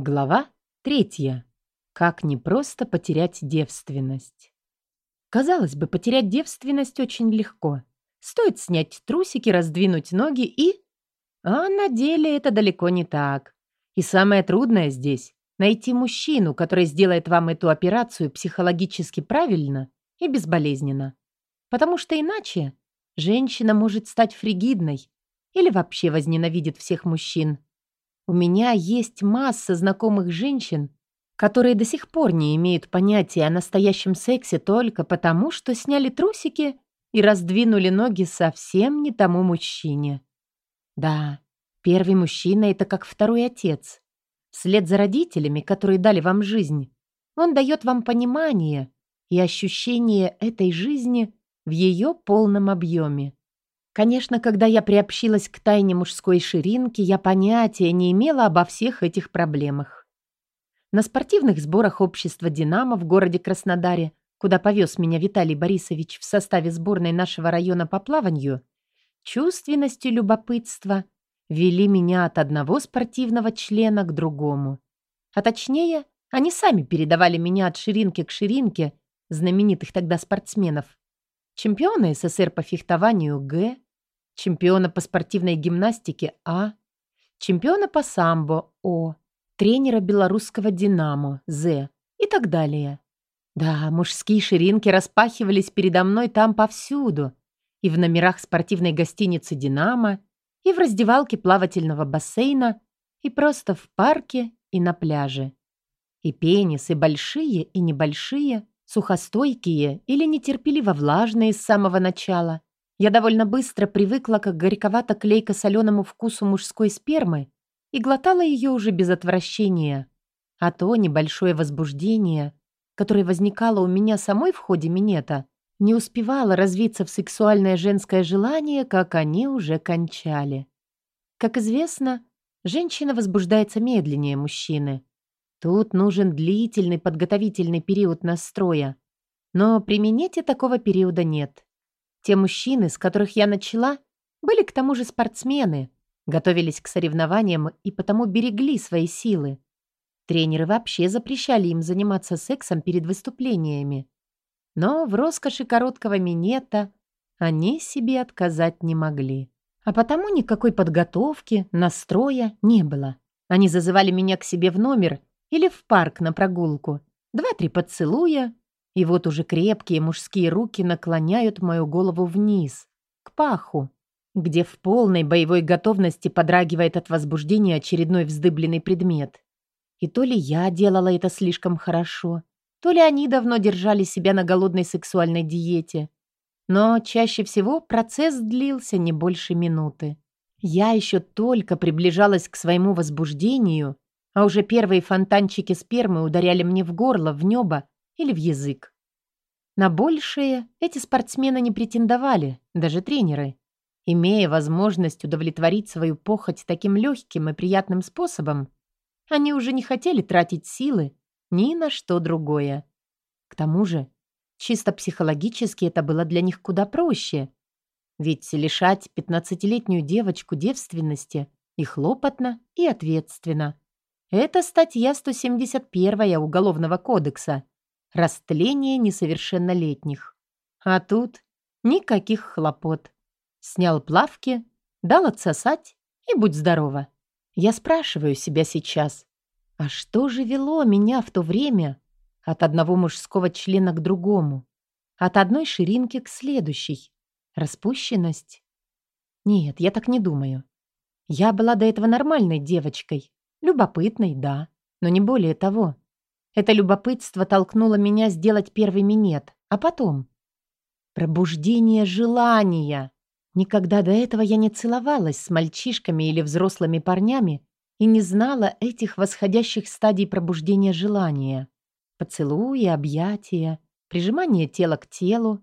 Глава третья. Как не просто потерять девственность. Казалось бы, потерять девственность очень легко. Стоит снять трусики, раздвинуть ноги и... А на деле это далеко не так. И самое трудное здесь — найти мужчину, который сделает вам эту операцию психологически правильно и безболезненно. Потому что иначе женщина может стать фригидной или вообще возненавидит всех мужчин. У меня есть масса знакомых женщин, которые до сих пор не имеют понятия о настоящем сексе только потому, что сняли трусики и раздвинули ноги совсем не тому мужчине. Да, первый мужчина — это как второй отец. Вслед за родителями, которые дали вам жизнь, он дает вам понимание и ощущение этой жизни в ее полном объеме. Конечно, когда я приобщилась к тайне мужской ширинки, я понятия не имела обо всех этих проблемах. На спортивных сборах общества «Динамо» в городе Краснодаре, куда повез меня Виталий Борисович в составе сборной нашего района по плаванию, чувственность и любопытство вели меня от одного спортивного члена к другому. А точнее, они сами передавали меня от ширинки к ширинке знаменитых тогда спортсменов. Чемпиона СССР по фехтованию Г, чемпиона по спортивной гимнастике А, чемпиона по самбо О, тренера белорусского «Динамо» З и так далее. Да, мужские ширинки распахивались передо мной там повсюду, и в номерах спортивной гостиницы «Динамо», и в раздевалке плавательного бассейна, и просто в парке и на пляже. И пенисы большие и небольшие, сухостойкие или нетерпеливо влажные с самого начала, я довольно быстро привыкла к горьковато-клейко-соленому вкусу мужской спермы и глотала ее уже без отвращения. А то небольшое возбуждение, которое возникало у меня самой в ходе минета, не успевало развиться в сексуальное женское желание, как они уже кончали. Как известно, женщина возбуждается медленнее мужчины. Тут нужен длительный подготовительный период настроя. Но при минете такого периода нет. Те мужчины, с которых я начала, были к тому же спортсмены, готовились к соревнованиям и потому берегли свои силы. Тренеры вообще запрещали им заниматься сексом перед выступлениями. Но в роскоши короткого минета они себе отказать не могли. А потому никакой подготовки, настроя не было. Они зазывали меня к себе в номер или в парк на прогулку. Два-три поцелуя, и вот уже крепкие мужские руки наклоняют мою голову вниз, к паху, где в полной боевой готовности подрагивает от возбуждения очередной вздыбленный предмет. И то ли я делала это слишком хорошо, то ли они давно держали себя на голодной сексуальной диете. Но чаще всего процесс длился не больше минуты. Я еще только приближалась к своему возбуждению, а уже первые фонтанчики спермы ударяли мне в горло, в небо или в язык. На большее эти спортсмены не претендовали, даже тренеры. Имея возможность удовлетворить свою похоть таким легким и приятным способом, они уже не хотели тратить силы ни на что другое. К тому же, чисто психологически это было для них куда проще. Ведь лишать пятнадцатилетнюю девочку девственности и хлопотно, и ответственно. Это статья 171 Уголовного кодекса – Растление несовершеннолетних. А тут никаких хлопот. Снял плавки, дал отсосать и будь здорова. Я спрашиваю себя сейчас, а что же вело меня в то время от одного мужского члена к другому, от одной ширинки к следующей? Распущенность? Нет, я так не думаю. Я была до этого нормальной девочкой, любопытной, да, но не более того. Это любопытство толкнуло меня сделать первый минет, а потом... Пробуждение желания. Никогда до этого я не целовалась с мальчишками или взрослыми парнями и не знала этих восходящих стадий пробуждения желания. Поцелуи, объятия, прижимание тела к телу,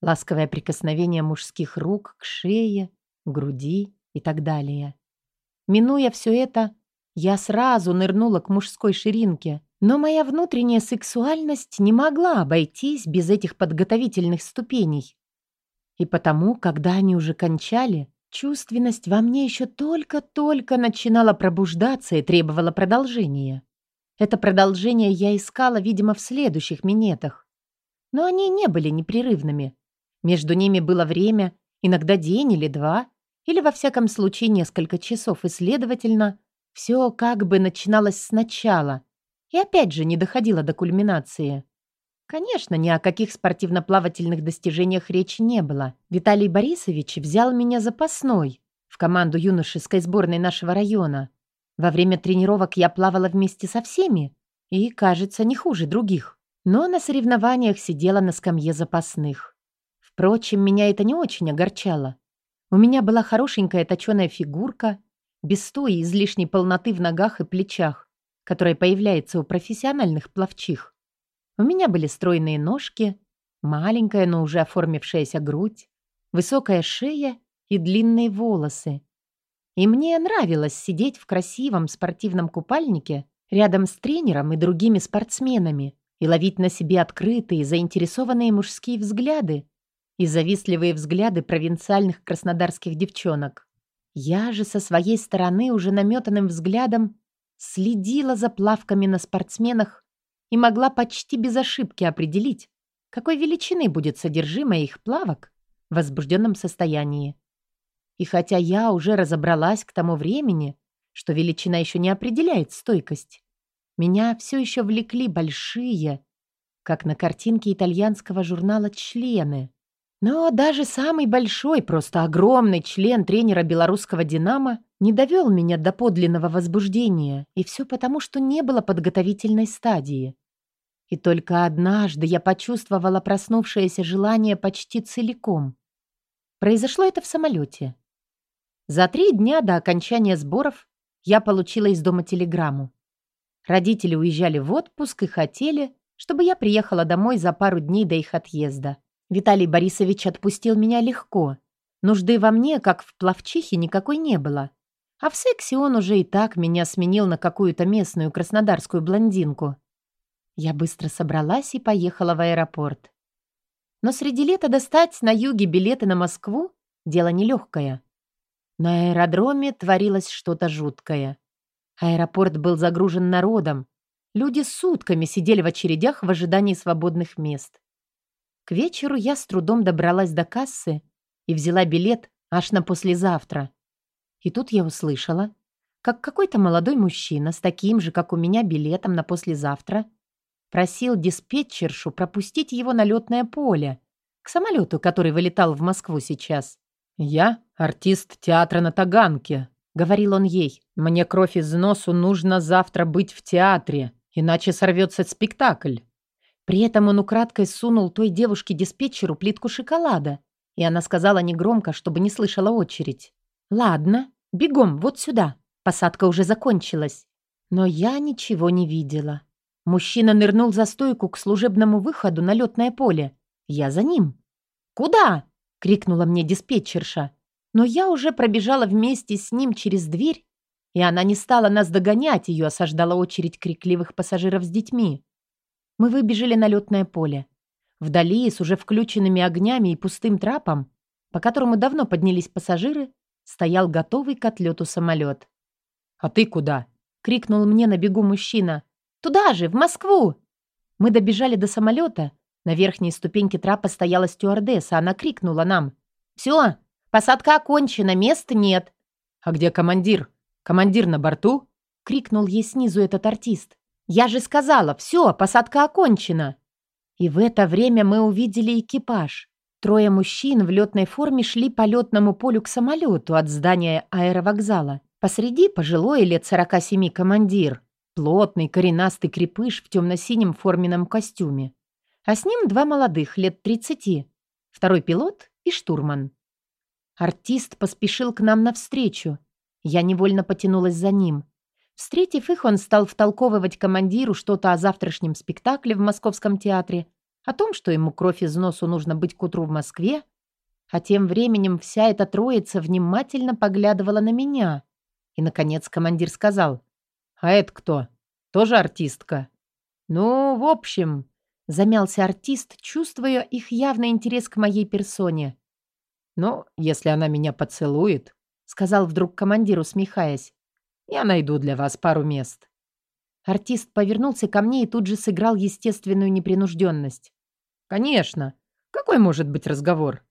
ласковое прикосновение мужских рук к шее, груди и так далее. Минуя все это, я сразу нырнула к мужской ширинке, но моя внутренняя сексуальность не могла обойтись без этих подготовительных ступеней. И потому, когда они уже кончали, чувственность во мне еще только-только начинала пробуждаться и требовала продолжения. Это продолжение я искала, видимо, в следующих минетах. Но они не были непрерывными. Между ними было время, иногда день или два, или во всяком случае несколько часов, и, следовательно, все как бы начиналось сначала и опять же не доходило до кульминации. Конечно, ни о каких спортивно-плавательных достижениях речи не было. Виталий Борисович взял меня запасной в команду юношеской сборной нашего района. Во время тренировок я плавала вместе со всеми и, кажется, не хуже других. Но на соревнованиях сидела на скамье запасных. Впрочем, меня это не очень огорчало. У меня была хорошенькая точеная фигурка, без той излишней полноты в ногах и плечах, которая появляется у профессиональных пловчих. У меня были стройные ножки, маленькая, но уже оформившаяся грудь, высокая шея и длинные волосы. И мне нравилось сидеть в красивом спортивном купальнике рядом с тренером и другими спортсменами и ловить на себе открытые, заинтересованные мужские взгляды, и завистливые взгляды провинциальных краснодарских девчонок. Я же со своей стороны уже наметанным взглядом следила за плавками на спортсменах и могла почти без ошибки определить, какой величины будет содержимое их плавок в возбужденном состоянии. И хотя я уже разобралась к тому времени, что величина еще не определяет стойкость, меня все еще влекли большие, как на картинке итальянского журнала «Члены». Но даже самый большой, просто огромный член тренера белорусского «Динамо» не довел меня до подлинного возбуждения, и все потому, что не было подготовительной стадии. И только однажды я почувствовала проснувшееся желание почти целиком. Произошло это в самолете. За три дня до окончания сборов я получила из дома телеграмму. Родители уезжали в отпуск и хотели, чтобы я приехала домой за пару дней до их отъезда. Виталий Борисович отпустил меня легко. Нужды во мне, как в плавчихе, никакой не было. А в сексе он уже и так меня сменил на какую-то местную краснодарскую блондинку. Я быстро собралась и поехала в аэропорт. Но среди лета достать на юге билеты на Москву – дело нелегкое. На аэродроме творилось что-то жуткое. Аэропорт был загружен народом. Люди сутками сидели в очередях в ожидании свободных мест. К вечеру я с трудом добралась до кассы и взяла билет аж на послезавтра. И тут я услышала, как какой-то молодой мужчина с таким же, как у меня, билетом на послезавтра просил диспетчершу пропустить его на летное поле к самолету, который вылетал в Москву сейчас. «Я артист театра на Таганке», — говорил он ей. «Мне кровь из носу нужно завтра быть в театре, иначе сорвется спектакль». При этом он украдкой сунул той девушке-диспетчеру плитку шоколада, и она сказала негромко, чтобы не слышала очередь. «Ладно, бегом, вот сюда. Посадка уже закончилась». Но я ничего не видела. Мужчина нырнул за стойку к служебному выходу на летное поле. Я за ним. «Куда?» — крикнула мне диспетчерша. Но я уже пробежала вместе с ним через дверь, и она не стала нас догонять, ее осаждала очередь крикливых пассажиров с детьми. Мы выбежали на летное поле. Вдали, с уже включенными огнями и пустым трапом, по которому давно поднялись пассажиры, стоял готовый к отлету самолет. «А ты куда?» — крикнул мне на бегу мужчина. «Туда же, в Москву!» Мы добежали до самолета. На верхней ступеньке трапа стояла стюардесса. Она крикнула нам. «Все, посадка окончена, места нет». «А где командир? Командир на борту?» — крикнул ей снизу этот артист. «Я же сказала, все, посадка окончена!» И в это время мы увидели экипаж. Трое мужчин в летной форме шли по летному полю к самолету от здания аэровокзала. Посреди пожилой лет 47 командир, плотный коренастый крепыш в темно-синем форменном костюме. А с ним два молодых, лет 30, второй пилот и штурман. Артист поспешил к нам навстречу. Я невольно потянулась за ним. Встретив их, он стал втолковывать командиру что-то о завтрашнем спектакле в Московском театре, о том, что ему кровь из носу нужно быть к утру в Москве, а тем временем вся эта троица внимательно поглядывала на меня. И, наконец, командир сказал, «А это кто? Тоже артистка?» «Ну, в общем...» — замялся артист, чувствуя их явный интерес к моей персоне. «Ну, если она меня поцелует», — сказал вдруг командир, усмехаясь, я найду для вас пару мест». Артист повернулся ко мне и тут же сыграл естественную непринужденность. «Конечно. Какой может быть разговор?»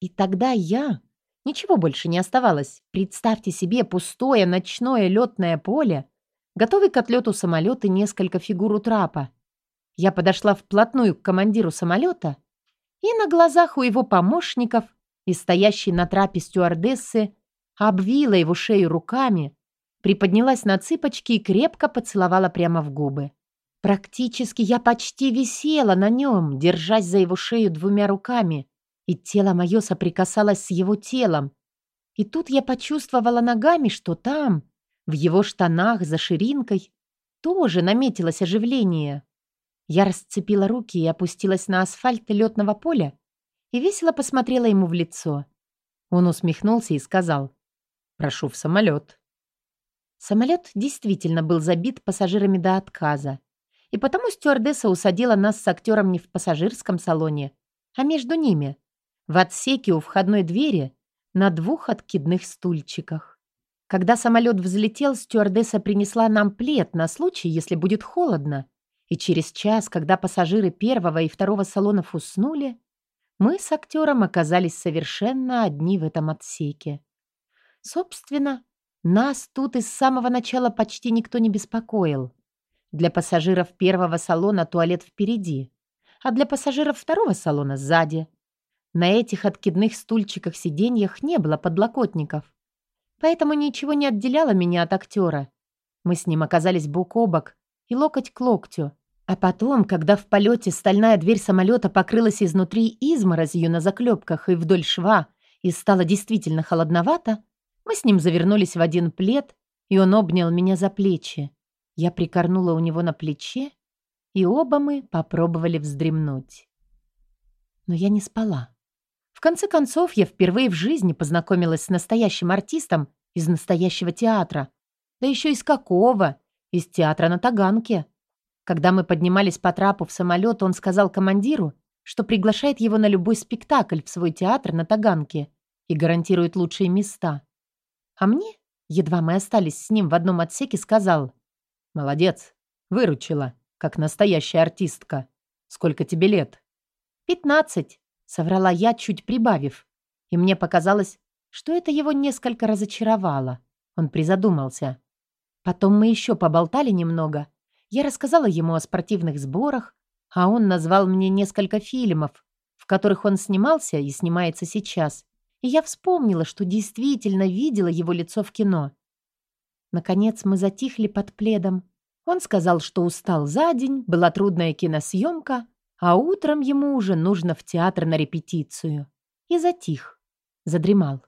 И тогда я... Ничего больше не оставалось. Представьте себе пустое ночное летное поле, готовый к отлету самолет и несколько фигур у трапа. Я подошла вплотную к командиру самолета и на глазах у его помощников и стоящей на трапе стюардессы обвила его шею руками, приподнялась на цыпочки и крепко поцеловала прямо в губы. Практически я почти висела на нем, держась за его шею двумя руками, и тело мое соприкасалось с его телом. И тут я почувствовала ногами, что там, в его штанах за ширинкой, тоже наметилось оживление. Я расцепила руки и опустилась на асфальт летного поля и весело посмотрела ему в лицо. Он усмехнулся и сказал «Прошу в самолет». Самолет действительно был забит пассажирами до отказа, и потому стюардесса усадила нас с актером не в пассажирском салоне, а между ними, в отсеке у входной двери на двух откидных стульчиках. Когда самолет взлетел, стюардесса принесла нам плед на случай, если будет холодно, и через час, когда пассажиры первого и второго салонов уснули, мы с актером оказались совершенно одни в этом отсеке. Собственно, нас тут из самого начала почти никто не беспокоил. Для пассажиров первого салона туалет впереди, а для пассажиров второго салона сзади. На этих откидных стульчиках-сиденьях не было подлокотников. Поэтому ничего не отделяло меня от актера. Мы с ним оказались бок о бок и локоть к локтю. А потом, когда в полете стальная дверь самолета покрылась изнутри изморозью на заклепках и вдоль шва, и стало действительно холодновато, мы с ним завернулись в один плед, и он обнял меня за плечи. Я прикорнула у него на плече, и оба мы попробовали вздремнуть. Но я не спала. В конце концов, я впервые в жизни познакомилась с настоящим артистом из настоящего театра. Да еще из какого? Из театра на Таганке. Когда мы поднимались по трапу в самолет, он сказал командиру, что приглашает его на любой спектакль в свой театр на Таганке и гарантирует лучшие места. А мне, едва мы остались с ним в одном отсеке, сказал «Молодец, выручила, как настоящая артистка. Сколько тебе лет?» «Пятнадцать», — соврала я, чуть прибавив. И мне показалось, что это его несколько разочаровало. Он призадумался. Потом мы еще поболтали немного. Я рассказала ему о спортивных сборах, а он назвал мне несколько фильмов, в которых он снимался и снимается сейчас, и я вспомнила, что действительно видела его лицо в кино. Наконец мы затихли под пледом. Он сказал, что устал за день, была трудная киносъемка, а утром ему уже нужно в театр на репетицию. И затих. Задремал.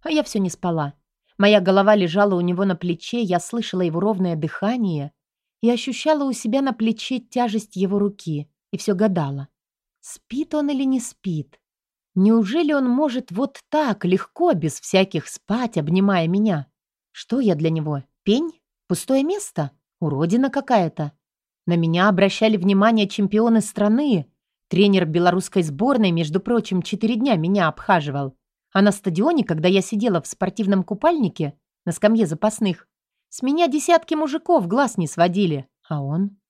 А я все не спала. Моя голова лежала у него на плече, я слышала его ровное дыхание и ощущала у себя на плече тяжесть его руки, и все гадала, спит он или не спит. Неужели он может вот так легко, без всяких спать, обнимая меня? Что я для него? Пень? Пустое место? Уродина какая-то? На меня обращали внимание чемпионы страны. Тренер белорусской сборной, между прочим, четыре дня меня обхаживал. А на стадионе, когда я сидела в спортивном купальнике, на скамье запасных, с меня десятки мужиков глаз не сводили. А он?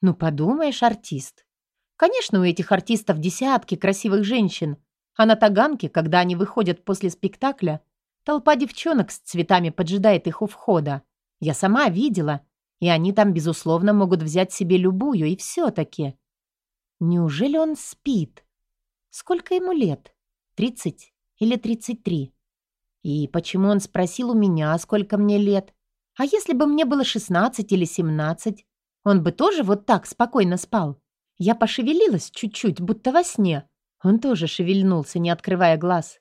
Ну, подумаешь, артист. Конечно, у этих артистов десятки красивых женщин, а на Таганке, когда они выходят после спектакля, толпа девчонок с цветами поджидает их у входа. Я сама видела, и они там, безусловно, могут взять себе любую, и все-таки. Неужели он спит? Сколько ему лет? Тридцать или тридцать три? И почему он спросил у меня, сколько мне лет? А если бы мне было шестнадцать или семнадцать, он бы тоже вот так спокойно спал? Я пошевелилась чуть-чуть, будто во сне, он тоже шевельнулся, не открывая глаз.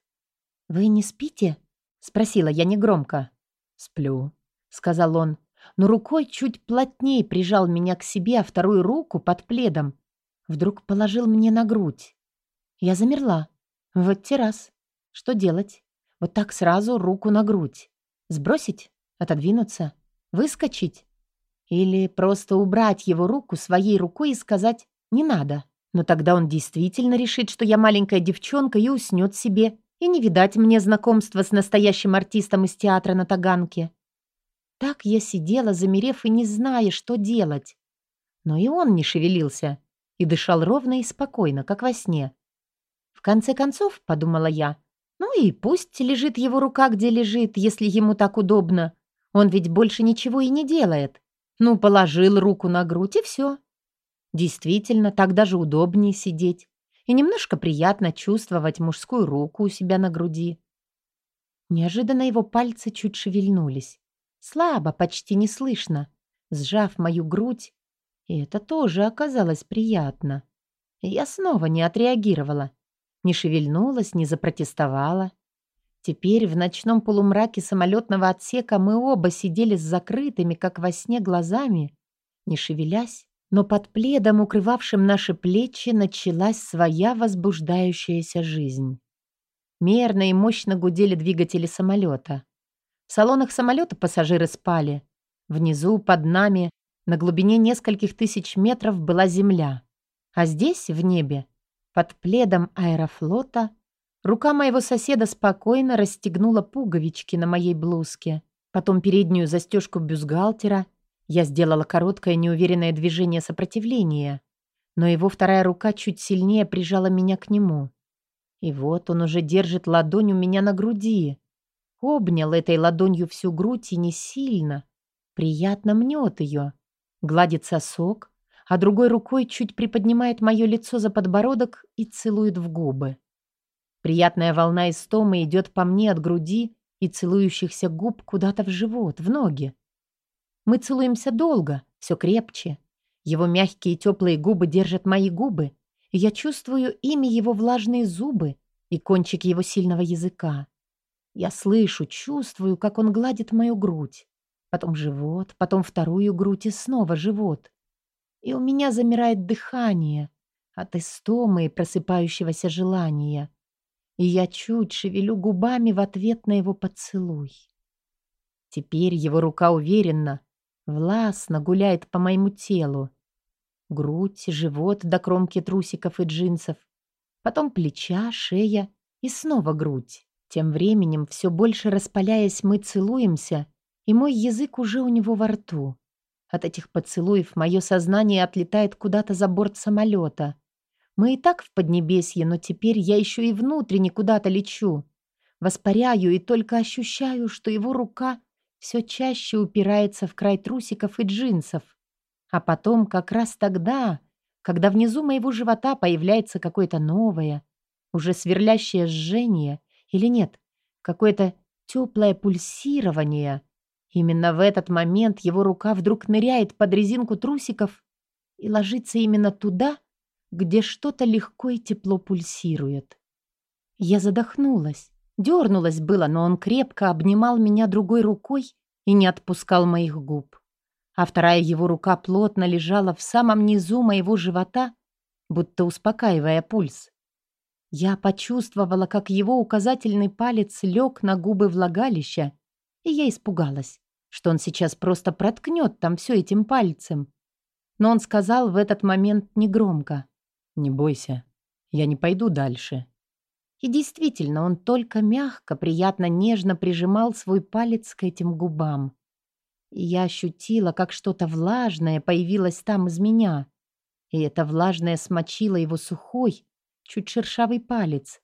«Вы не спите?» — спросила я негромко. «Сплю», — сказал он, но рукой чуть плотнее прижал меня к себе, а вторую руку под пледом. Вдруг положил мне на грудь. Я замерла. Вот те раз. Что делать? Вот так сразу руку на грудь. Сбросить? Отодвинуться? Выскочить? Или просто убрать его руку своей рукой и сказать «не над»? Но тогда он действительно решит, что я маленькая девчонка и уснет себе, и не видать мне знакомства с настоящим артистом из театра на Таганке. Так я сидела, замерев и не зная, что делать. Но и он не шевелился и дышал ровно и спокойно, как во сне. В конце концов, подумала я, ну и пусть лежит его рука, где лежит, если ему так удобно. Он ведь больше ничего и не делает. Ну, положил руку на грудь, и все. Действительно, так даже удобнее сидеть. И немножко приятно чувствовать мужскую руку у себя на груди. Неожиданно его пальцы чуть шевельнулись. Слабо, почти не слышно, сжав мою грудь. И это тоже оказалось приятно. Я снова не отреагировала. Не шевельнулась, не запротестовала. Теперь в ночном полумраке самолетного отсека мы оба сидели с закрытыми, как во сне, глазами, не шевелясь, но под пледом, укрывавшим наши плечи, началась своя возбуждающаяся жизнь. Мерно и мощно гудели двигатели самолета. В салонах самолета пассажиры спали. Внизу, под нами, на глубине нескольких тысяч метров была земля. А здесь, в небе, под пледом аэрофлота, Рука моего соседа спокойно расстегнула пуговички на моей блузке. Потом переднюю застежку бюстгальтера. Я сделала короткое неуверенное движение сопротивления. Но его вторая рука чуть сильнее прижала меня к нему. И вот он уже держит ладонь у меня на груди. Обнял этой ладонью всю грудь и не сильно. Приятно мнет ее. Гладит сосок, а другой рукой чуть приподнимает мое лицо за подбородок и целует в губы. Приятная волна истомы идет по мне от груди и целующихся губ куда-то в живот, в ноги. Мы целуемся долго, все крепче. Его мягкие теплые губы держат мои губы, я чувствую ими его влажные зубы и кончик его сильного языка. Я слышу, чувствую, как он гладит мою грудь, потом живот, потом вторую грудь и снова живот. И у меня замирает дыхание от истомы и просыпающегося желания и я чуть шевелю губами в ответ на его поцелуй. Теперь его рука уверенно, властно гуляет по моему телу. Грудь, живот до кромки трусиков и джинсов, потом плеча, шея и снова грудь. Тем временем, все больше распаляясь, мы целуемся, и мой язык уже у него во рту. От этих поцелуев мое сознание отлетает куда-то за борт самолета. Мы и так в Поднебесье, но теперь я еще и внутренне куда-то лечу. Воспаряю и только ощущаю, что его рука все чаще упирается в край трусиков и джинсов. А потом, как раз тогда, когда внизу моего живота появляется какое-то новое, уже сверлящее жжение, или нет, какое-то теплое пульсирование, именно в этот момент его рука вдруг ныряет под резинку трусиков и ложится именно туда, где что-то легко и тепло пульсирует. Я задохнулась, дернулась было, но он крепко обнимал меня другой рукой и не отпускал моих губ. А вторая его рука плотно лежала в самом низу моего живота, будто успокаивая пульс. Я почувствовала, как его указательный палец лег на губы влагалища, и я испугалась, что он сейчас просто проткнет там все этим пальцем. Но он сказал в этот момент негромко. «Не бойся, я не пойду дальше». И действительно, он только мягко, приятно, нежно прижимал свой палец к этим губам. И я ощутила, как что-то влажное появилось там из меня. И это влажное смочило его сухой, чуть шершавый палец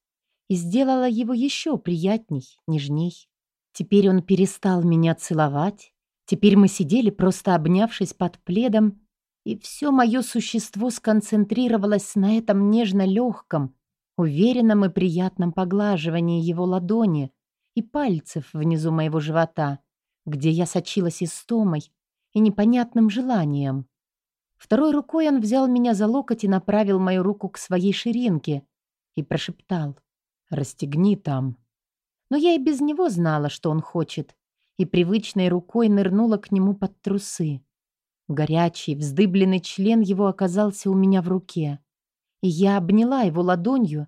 и сделало его еще приятней, нежней. Теперь он перестал меня целовать. Теперь мы сидели, просто обнявшись под пледом, и все мое существо сконцентрировалось на этом нежно-легком, уверенном и приятном поглаживании его ладони и пальцев внизу моего живота, где я сочилась истомой и непонятным желанием. Второй рукой он взял меня за локоть и направил мою руку к своей ширинке и прошептал «Расстегни там». Но я и без него знала, что он хочет, и привычной рукой нырнула к нему под трусы. Горячий, вздыбленный член его оказался у меня в руке. И я обняла его ладонью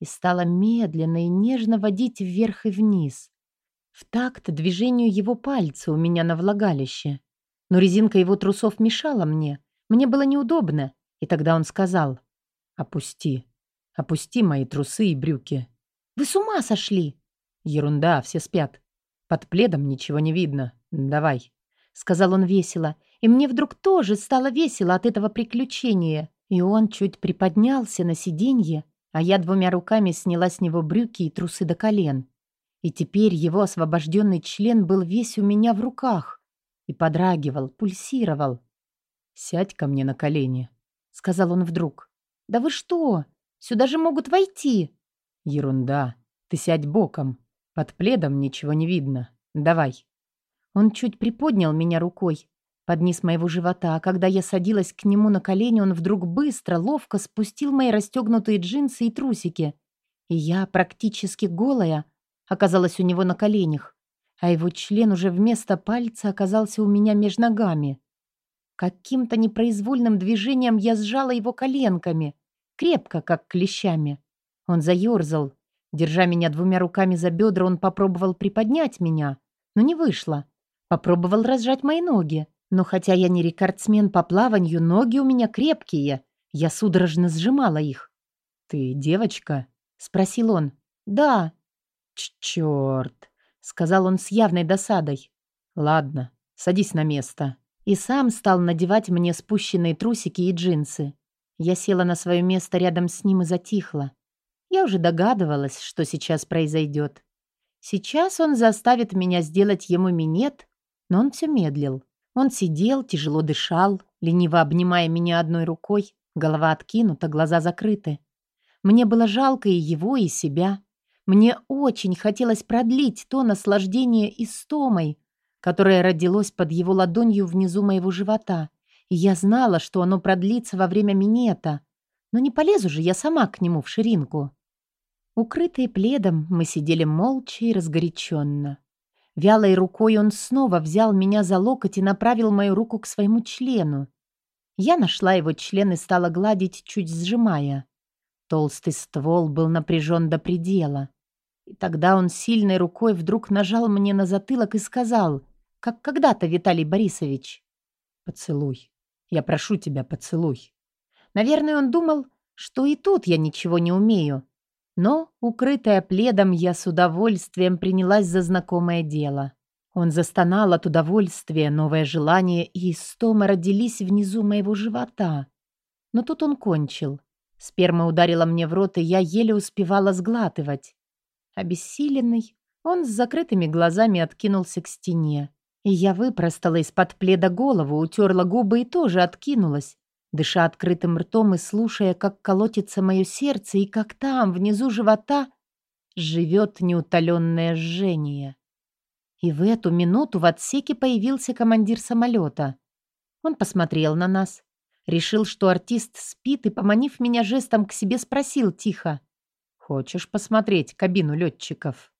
и стала медленно и нежно водить вверх и вниз. В такт движению его пальца у меня на влагалище. Но резинка его трусов мешала мне. Мне было неудобно. И тогда он сказал, «Опусти, опусти мои трусы и брюки». «Вы с ума сошли?» «Ерунда, все спят. Под пледом ничего не видно. Давай». — сказал он весело. И мне вдруг тоже стало весело от этого приключения. И он чуть приподнялся на сиденье, а я двумя руками сняла с него брюки и трусы до колен. И теперь его освобожденный член был весь у меня в руках и подрагивал, пульсировал. «Сядь ко мне на колени», — сказал он вдруг. «Да вы что? Сюда же могут войти!» «Ерунда. Ты сядь боком. Под пледом ничего не видно. Давай». Он чуть приподнял меня рукой, под низ моего живота, а когда я садилась к нему на колени, он вдруг быстро, ловко спустил мои расстегнутые джинсы и трусики. И я, практически голая, оказалась у него на коленях, а его член уже вместо пальца оказался у меня между ногами. Каким-то непроизвольным движением я сжала его коленками, крепко, как клещами. Он заерзал. Держа меня двумя руками за бедра, он попробовал приподнять меня, но не вышло. Попробовал разжать мои ноги. Но хотя я не рекордсмен по плаванию, ноги у меня крепкие. Я судорожно сжимала их. «Ты девочка?» — спросил он. «Да». «Чёрт!» — сказал он с явной досадой. «Ладно, садись на место». И сам стал надевать мне спущенные трусики и джинсы. Я села на свое место рядом с ним и затихла. Я уже догадывалась, что сейчас произойдет. Сейчас он заставит меня сделать ему минет, но он все медлил. Он сидел, тяжело дышал, лениво обнимая меня одной рукой, голова откинута, глаза закрыты. Мне было жалко и его, и себя. Мне очень хотелось продлить то наслаждение истомой, которое родилось под его ладонью внизу моего живота. И я знала, что оно продлится во время минета. Но не полезу же я сама к нему в ширинку. Укрытые пледом, мы сидели молча и разгоряченно. Вялой рукой он снова взял меня за локоть и направил мою руку к своему члену. Я нашла его член и стала гладить, чуть сжимая. Толстый ствол был напряжен до предела. И тогда он сильной рукой вдруг нажал мне на затылок и сказал, как когда-то Виталий Борисович, «Поцелуй. Я прошу тебя, поцелуй». Наверное, он думал, что и тут я ничего не умею. Но, укрытая пледом, я с удовольствием принялась за знакомое дело. Он застонал от удовольствия, новое желание и истома родились внизу моего живота. Но тут он кончил. Сперма ударила мне в рот, и я еле успевала сглатывать. Обессиленный, он с закрытыми глазами откинулся к стене. И я выпростала из-под пледа голову, утерла губы и тоже откинулась, дыша открытым ртом и слушая, как колотится мое сердце и как там, внизу живота, живет неутоленное жжение. И в эту минуту в отсеке появился командир самолета. Он посмотрел на нас, решил, что артист спит, и, поманив меня жестом к себе, спросил тихо. «Хочешь посмотреть кабину летчиков?»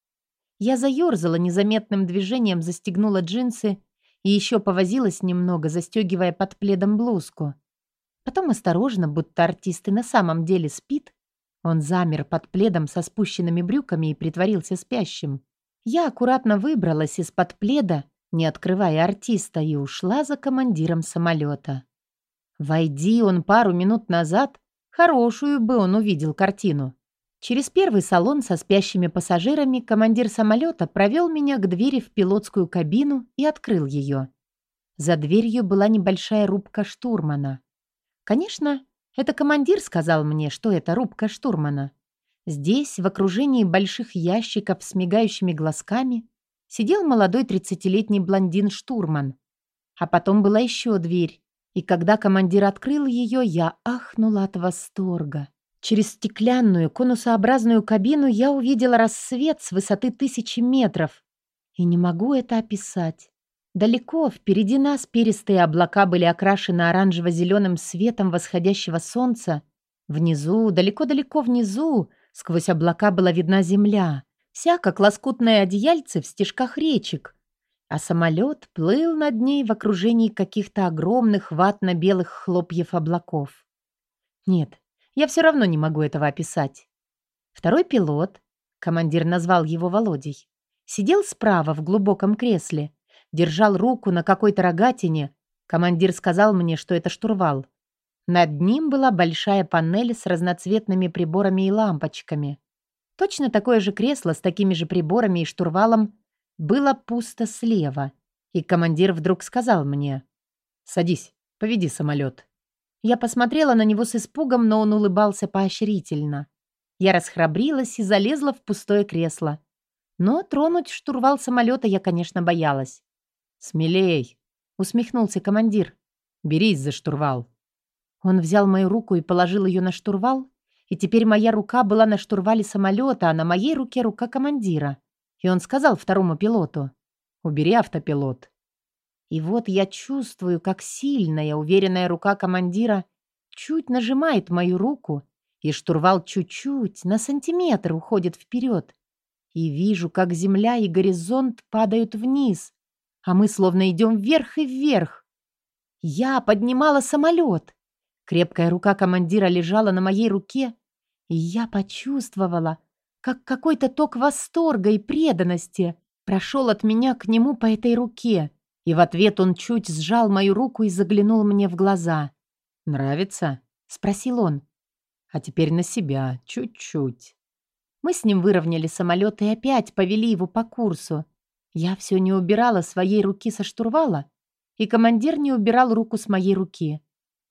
Я заерзала незаметным движением, застегнула джинсы и еще повозилась немного, застегивая под пледом блузку. Потом осторожно, будто артист и на самом деле спит, он замер под пледом со спущенными брюками и притворился спящим. Я аккуратно выбралась из-под пледа, не открывая артиста, и ушла за командиром самолета. Войди он пару минут назад, хорошую бы он увидел картину. Через первый салон со спящими пассажирами командир самолета провел меня к двери в пилотскую кабину и открыл ее. За дверью была небольшая рубка штурмана. Конечно, это командир сказал мне, что это рубка штурмана. Здесь, в окружении больших ящиков с мигающими глазками, сидел молодой тридцатилетний блондин-штурман. А потом была еще дверь, и когда командир открыл ее, я ахнула от восторга. Через стеклянную конусообразную кабину я увидела рассвет с высоты тысячи метров. И не могу это описать. Далеко впереди нас перистые облака были окрашены оранжево-зеленым светом восходящего солнца. Внизу, далеко-далеко внизу, сквозь облака была видна земля, вся как лоскутное одеяльце в стежках речек. А самолет плыл над ней в окружении каких-то огромных ватно-белых хлопьев облаков. Нет, я все равно не могу этого описать. Второй пилот, командир назвал его Володей, сидел справа в глубоком кресле, держал руку на какой-то рогатине. Командир сказал мне, что это штурвал. Над ним была большая панель с разноцветными приборами и лампочками. Точно такое же кресло с такими же приборами и штурвалом было пусто слева. И командир вдруг сказал мне «Садись, поведи самолет». Я посмотрела на него с испугом, но он улыбался поощрительно. Я расхрабрилась и залезла в пустое кресло. Но тронуть штурвал самолета я, конечно, боялась. «Смелей!» — усмехнулся командир. «Берись за штурвал». Он взял мою руку и положил ее на штурвал, и теперь моя рука была на штурвале самолета, а на моей руке рука командира. И он сказал второму пилоту, «Убери автопилот». И вот я чувствую, как сильная, уверенная рука командира чуть нажимает мою руку, и штурвал чуть-чуть, на сантиметр уходит вперед. И вижу, как земля и горизонт падают вниз, а мы словно идем вверх и вверх. Я поднимала самолет. Крепкая рука командира лежала на моей руке, и я почувствовала, как какой-то ток восторга и преданности прошел от меня к нему по этой руке, и в ответ он чуть сжал мою руку и заглянул мне в глаза. «Нравится?» — спросил он. «А теперь на себя, чуть-чуть». Мы с ним выровняли самолет и опять повели его по курсу. Я все не убирала своей руки со штурвала, и командир не убирал руку с моей руки.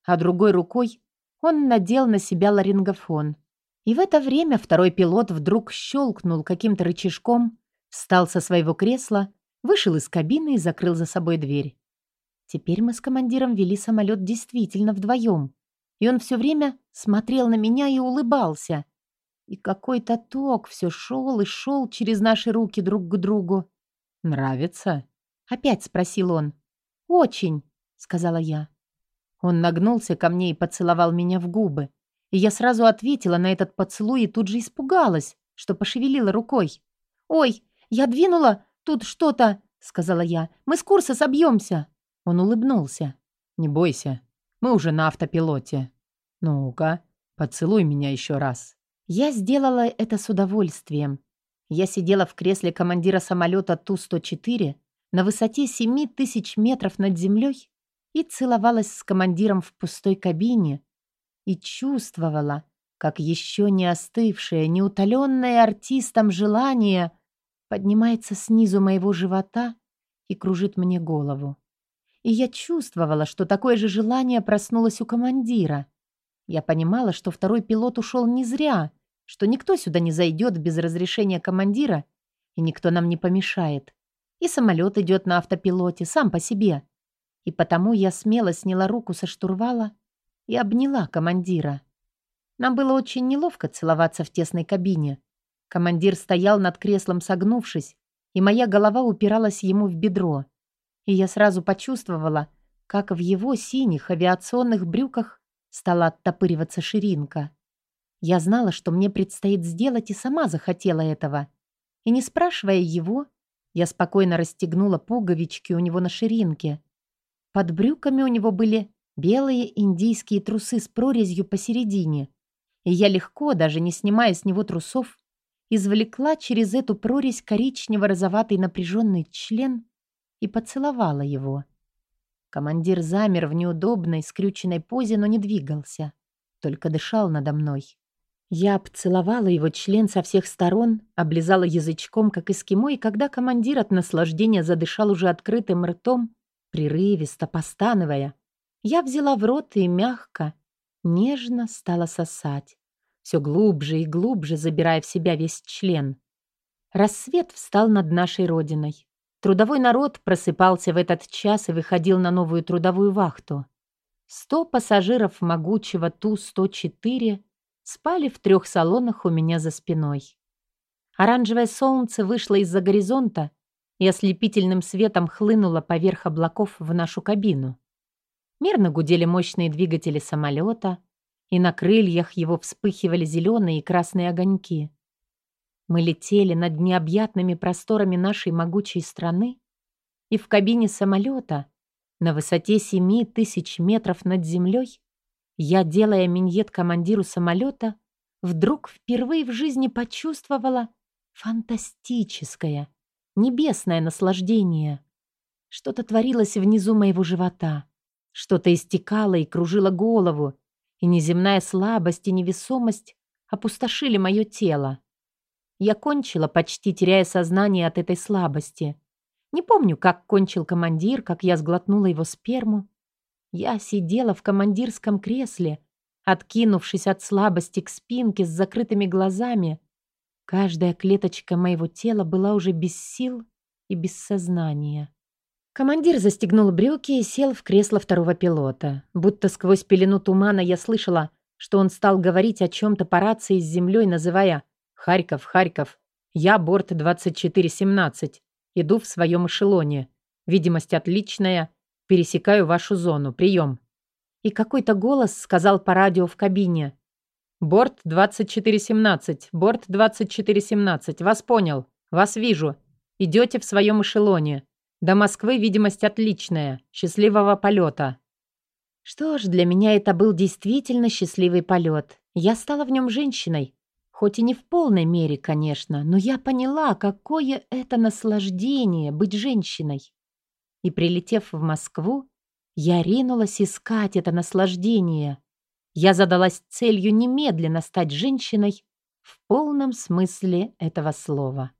А другой рукой он надел на себя ларингофон. И в это время второй пилот вдруг щелкнул каким-то рычажком, встал со своего кресла, вышел из кабины и закрыл за собой дверь. Теперь мы с командиром вели самолет действительно вдвоем, и он все время смотрел на меня и улыбался. И какой-то ток все шел и шел через наши руки друг к другу. «Нравится?» — опять спросил он. «Очень», — сказала я. Он нагнулся ко мне и поцеловал меня в губы. И я сразу ответила на этот поцелуй и тут же испугалась, что пошевелила рукой. «Ой, я двинула тут что-то», — сказала я. «Мы с курса собьемся». Он улыбнулся. «Не бойся, мы уже на автопилоте. Ну-ка, поцелуй меня еще раз». Я сделала это с удовольствием. Я сидела в кресле командира самолета Ту-104 на высоте 7 тысяч метров над землей и целовалась с командиром в пустой кабине, и чувствовала, как еще не остывшее, не утоленное артистом желание поднимается снизу моего живота и кружит мне голову. И я чувствовала, что такое же желание проснулось у командира. Я понимала, что второй пилот ушел не зря, что никто сюда не зайдет без разрешения командира, и никто нам не помешает. И самолет идет на автопилоте, сам по себе. И потому я смело сняла руку со штурвала и обняла командира. Нам было очень неловко целоваться в тесной кабине. Командир стоял над креслом, согнувшись, и моя голова упиралась ему в бедро. И я сразу почувствовала, как в его синих авиационных брюках стала оттопыриваться ширинка. Я знала, что мне предстоит сделать, и сама захотела этого. И не спрашивая его, я спокойно расстегнула пуговички у него на ширинке. Под брюками у него были белые индийские трусы с прорезью посередине, и я легко, даже не снимая с него трусов, извлекла через эту прорезь коричнево-розоватый напряженный член и поцеловала его. Командир замер в неудобной, скрюченной позе, но не двигался, только дышал надо мной. Я обцеловала его член со всех сторон, облизала язычком, как эскимо, и когда командир от наслаждения задышал уже открытым ртом, прерывисто постановая, я взяла в рот и мягко, нежно стала сосать, все глубже и глубже забирая в себя весь член. Рассвет встал над нашей родиной. Трудовой народ просыпался в этот час и выходил на новую трудовую вахту. Сто пассажиров могучего Ту-104 спали в трех салонах у меня за спиной. Оранжевое солнце вышло из-за горизонта и ослепительным светом хлынуло поверх облаков в нашу кабину. Мирно гудели мощные двигатели самолета, и на крыльях его вспыхивали зеленые и красные огоньки. Мы летели над необъятными просторами нашей могучей страны, и в кабине самолета на высоте семи тысяч метров над землей я, делая миньет командиру самолета, вдруг впервые в жизни почувствовала фантастическое, небесное наслаждение. Что-то творилось внизу моего живота. Что-то истекало и кружило голову, и неземная слабость и невесомость опустошили мое тело. Я кончила, почти теряя сознание от этой слабости. Не помню, как кончил командир, как я сглотнула его сперму. Я сидела в командирском кресле, откинувшись от слабости к спинке с закрытыми глазами. Каждая клеточка моего тела была уже без сил и без сознания. Командир застегнул брюки и сел в кресло второго пилота. Будто сквозь пелену тумана я слышала, что он стал говорить о чем-то по рации с землей, называя «Харьков, Харьков, я борт 2417, иду в своем эшелоне. Видимость отличная, пересекаю вашу зону, прием». И какой-то голос сказал по радио в кабине. «Борт 2417, борт 2417, вас понял, вас вижу. Идете в своем эшелоне. До Москвы видимость отличная. Счастливого полета». Что ж, для меня это был действительно счастливый полет. Я стала в нем женщиной. Хоть и не в полной мере, конечно, но я поняла, какое это наслаждение быть женщиной. И прилетев в Москву, я ринулась искать это наслаждение. Я задалась целью немедленно стать женщиной в полном смысле этого слова.